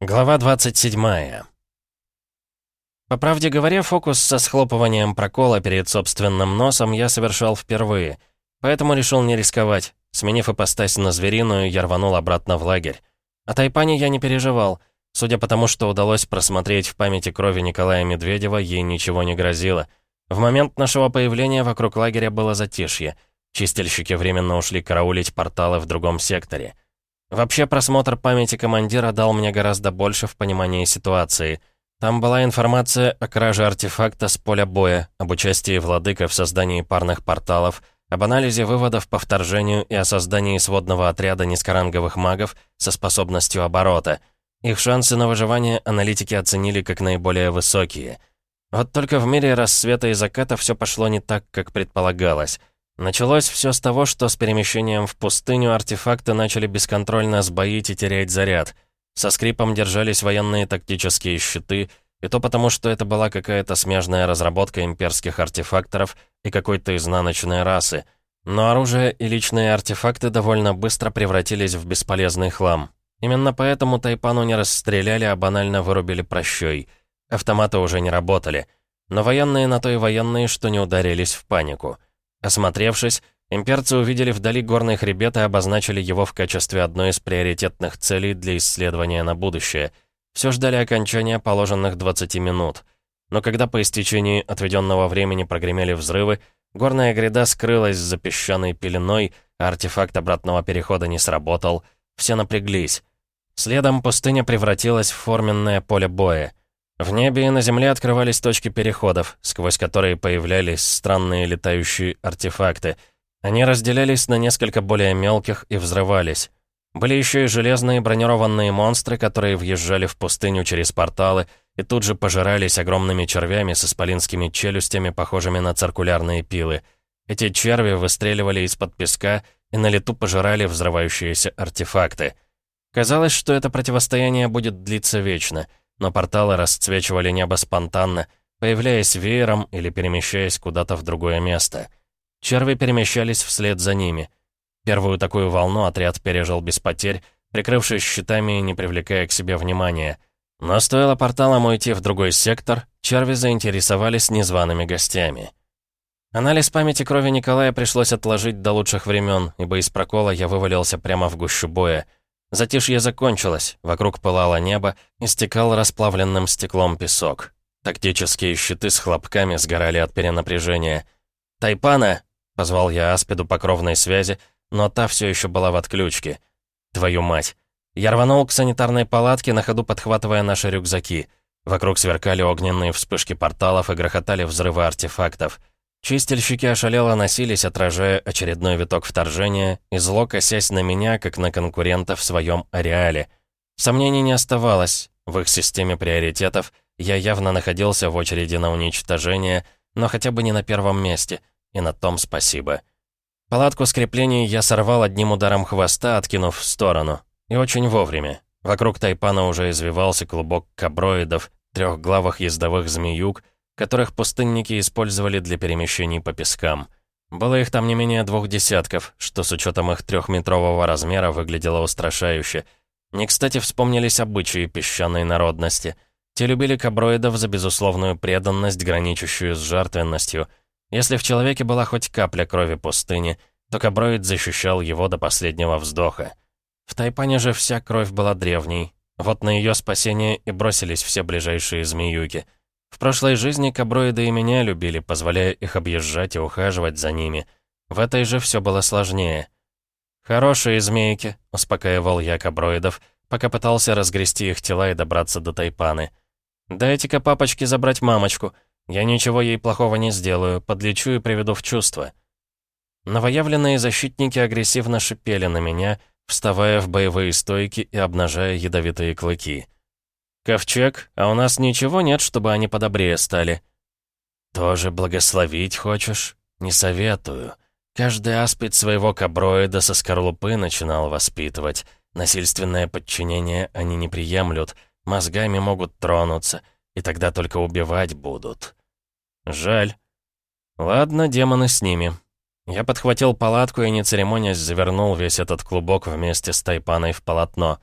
Глава 27 По правде говоря, фокус со схлопыванием прокола перед собственным носом я совершал впервые, поэтому решил не рисковать. Сменив ипостась на звериную, я рванул обратно в лагерь. О Тайпане я не переживал. Судя по тому, что удалось просмотреть в памяти крови Николая Медведева, ей ничего не грозило. В момент нашего появления вокруг лагеря было затишье. Чистильщики временно ушли караулить порталы в другом секторе. Вообще, просмотр памяти командира дал мне гораздо больше в понимании ситуации. Там была информация о краже артефакта с поля боя, об участии владыка в создании парных порталов, об анализе выводов по вторжению и о создании сводного отряда низкоранговых магов со способностью оборота. Их шансы на выживание аналитики оценили как наиболее высокие. Вот только в мире рассвета и заката все пошло не так, как предполагалось. Началось все с того, что с перемещением в пустыню артефакты начали бесконтрольно сбоить и терять заряд. Со скрипом держались военные тактические щиты, и то потому, что это была какая-то смежная разработка имперских артефакторов и какой-то изнаночной расы. Но оружие и личные артефакты довольно быстро превратились в бесполезный хлам. Именно поэтому Тайпану не расстреляли, а банально вырубили прощой. Автоматы уже не работали. Но военные на то и военные, что не ударились в панику. Осмотревшись, имперцы увидели вдали горный хребет и обозначили его в качестве одной из приоритетных целей для исследования на будущее. Все ждали окончания положенных 20 минут. Но когда по истечении отведенного времени прогремели взрывы, горная гряда скрылась за песчаной пеленой, а артефакт обратного перехода не сработал, все напряглись. Следом пустыня превратилась в форменное поле боя. В небе и на земле открывались точки переходов, сквозь которые появлялись странные летающие артефакты. Они разделялись на несколько более мелких и взрывались. Были еще и железные бронированные монстры, которые въезжали в пустыню через порталы и тут же пожирались огромными червями с исполинскими челюстями, похожими на циркулярные пилы. Эти черви выстреливали из-под песка и на лету пожирали взрывающиеся артефакты. Казалось, что это противостояние будет длиться вечно — но порталы расцвечивали небо спонтанно, появляясь веером или перемещаясь куда-то в другое место. Черви перемещались вслед за ними. Первую такую волну отряд пережил без потерь, прикрывшись щитами и не привлекая к себе внимания. Но стоило порталам уйти в другой сектор, черви заинтересовались незваными гостями. Анализ памяти крови Николая пришлось отложить до лучших времен, ибо из прокола я вывалился прямо в гущу боя — Затишье закончилось, вокруг пылало небо, истекал расплавленным стеклом песок. Тактические щиты с хлопками сгорали от перенапряжения. «Тайпана!» — позвал я Аспиду по кровной связи, но та все еще была в отключке. «Твою мать!» Я рванул к санитарной палатке, на ходу подхватывая наши рюкзаки. Вокруг сверкали огненные вспышки порталов и грохотали взрывы артефактов. Чистильщики ошалело носились, отражая очередной виток вторжения, и зло косясь на меня, как на конкурента в своем ареале. Сомнений не оставалось. В их системе приоритетов я явно находился в очереди на уничтожение, но хотя бы не на первом месте, и на том спасибо. Палатку с я сорвал одним ударом хвоста, откинув в сторону. И очень вовремя. Вокруг тайпана уже извивался клубок каброидов, трехглавых ездовых змеюк, которых пустынники использовали для перемещений по пескам. Было их там не менее двух десятков, что с учетом их трехметрового размера выглядело устрашающе. Не кстати вспомнились обычаи песчаной народности. Те любили каброидов за безусловную преданность, граничащую с жертвенностью. Если в человеке была хоть капля крови пустыни, то каброид защищал его до последнего вздоха. В Тайпане же вся кровь была древней. Вот на ее спасение и бросились все ближайшие змеюки — в прошлой жизни каброиды и меня любили, позволяя их объезжать и ухаживать за ними. В этой же все было сложнее. «Хорошие змейки», — успокаивал я каброидов, пока пытался разгрести их тела и добраться до Тайпаны. «Дайте-ка папочке забрать мамочку. Я ничего ей плохого не сделаю, подлечу и приведу в чувство». Новоявленные защитники агрессивно шипели на меня, вставая в боевые стойки и обнажая ядовитые клыки. «Ковчег, а у нас ничего нет, чтобы они подобрее стали?» «Тоже благословить хочешь? Не советую. Каждый аспид своего каброида со скорлупы начинал воспитывать. Насильственное подчинение они не приемлют, мозгами могут тронуться, и тогда только убивать будут». «Жаль. Ладно, демоны с ними». Я подхватил палатку и, не церемонясь, завернул весь этот клубок вместе с тайпаной в полотно.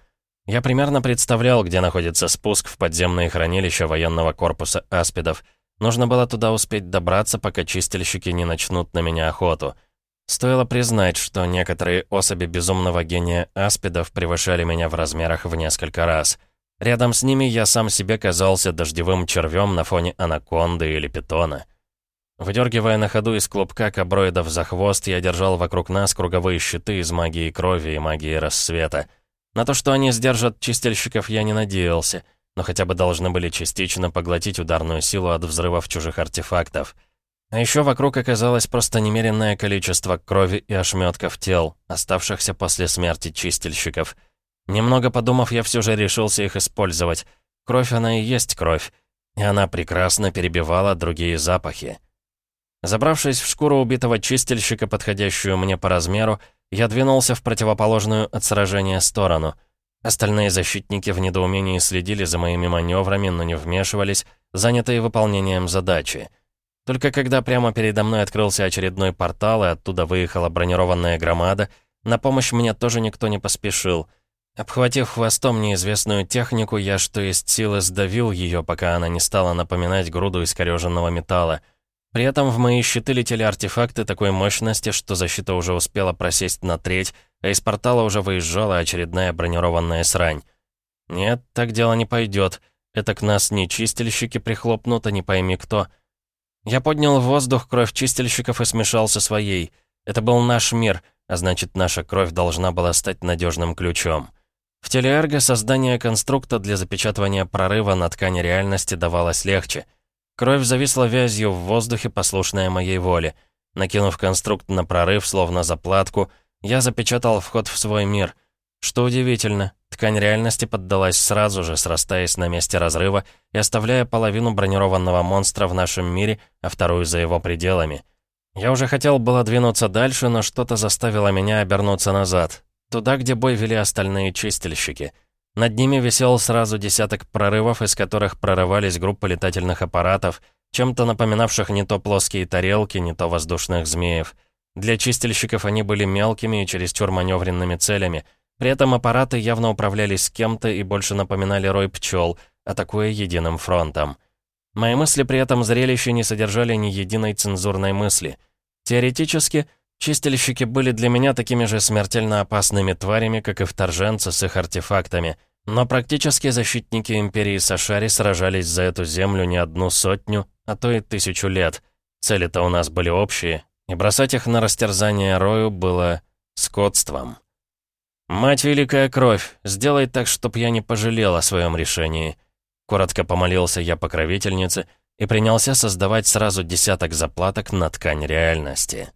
Я примерно представлял, где находится спуск в подземные хранилища военного корпуса аспидов. Нужно было туда успеть добраться, пока чистильщики не начнут на меня охоту. Стоило признать, что некоторые особи безумного гения аспидов превышали меня в размерах в несколько раз. Рядом с ними я сам себе казался дождевым червем на фоне анаконды или питона. Выдергивая на ходу из клубка каброидов за хвост, я держал вокруг нас круговые щиты из магии крови и магии рассвета — на то, что они сдержат чистильщиков, я не надеялся, но хотя бы должны были частично поглотить ударную силу от взрывов чужих артефактов. А еще вокруг оказалось просто немеренное количество крови и ошметков тел, оставшихся после смерти чистильщиков. Немного подумав, я все же решился их использовать. Кровь она и есть кровь, и она прекрасно перебивала другие запахи. Забравшись в шкуру убитого чистильщика, подходящую мне по размеру, я двинулся в противоположную от сражения сторону. Остальные защитники в недоумении следили за моими маневрами, но не вмешивались, занятые выполнением задачи. Только когда прямо передо мной открылся очередной портал, и оттуда выехала бронированная громада, на помощь мне тоже никто не поспешил. Обхватив хвостом неизвестную технику, я что есть силы сдавил ее, пока она не стала напоминать груду искореженного металла — при этом в мои щиты летели артефакты такой мощности, что защита уже успела просесть на треть, а из портала уже выезжала очередная бронированная срань. Нет, так дело не пойдет. Это к нас не чистильщики прихлопнут, а не пойми кто. Я поднял в воздух кровь чистильщиков и смешал со своей. Это был наш мир, а значит, наша кровь должна была стать надежным ключом. В телеэрго создание конструкта для запечатывания прорыва на ткани реальности давалось легче — Кровь зависла вязью в воздухе, послушная моей воле. Накинув конструкт на прорыв, словно заплатку, я запечатал вход в свой мир. Что удивительно, ткань реальности поддалась сразу же, срастаясь на месте разрыва и оставляя половину бронированного монстра в нашем мире, а вторую за его пределами. Я уже хотел было двинуться дальше, но что-то заставило меня обернуться назад. Туда, где бой вели остальные чистильщики — над ними висел сразу десяток прорывов, из которых прорывались группы летательных аппаратов, чем-то напоминавших не то плоские тарелки, не то воздушных змеев. Для чистильщиков они были мелкими и чересчур маневренными целями. При этом аппараты явно управлялись кем-то и больше напоминали рой пчел, атакуя единым фронтом. Мои мысли при этом зрелище не содержали ни единой цензурной мысли. Теоретически, Чистильщики были для меня такими же смертельно опасными тварями, как и вторженцы с их артефактами. Но практически защитники Империи Сашари сражались за эту землю не одну сотню, а то и тысячу лет. Цели-то у нас были общие, и бросать их на растерзание Рою было скотством. «Мать Великая Кровь, сделай так, чтоб я не пожалел о своем решении». Коротко помолился я покровительнице и принялся создавать сразу десяток заплаток на ткань реальности.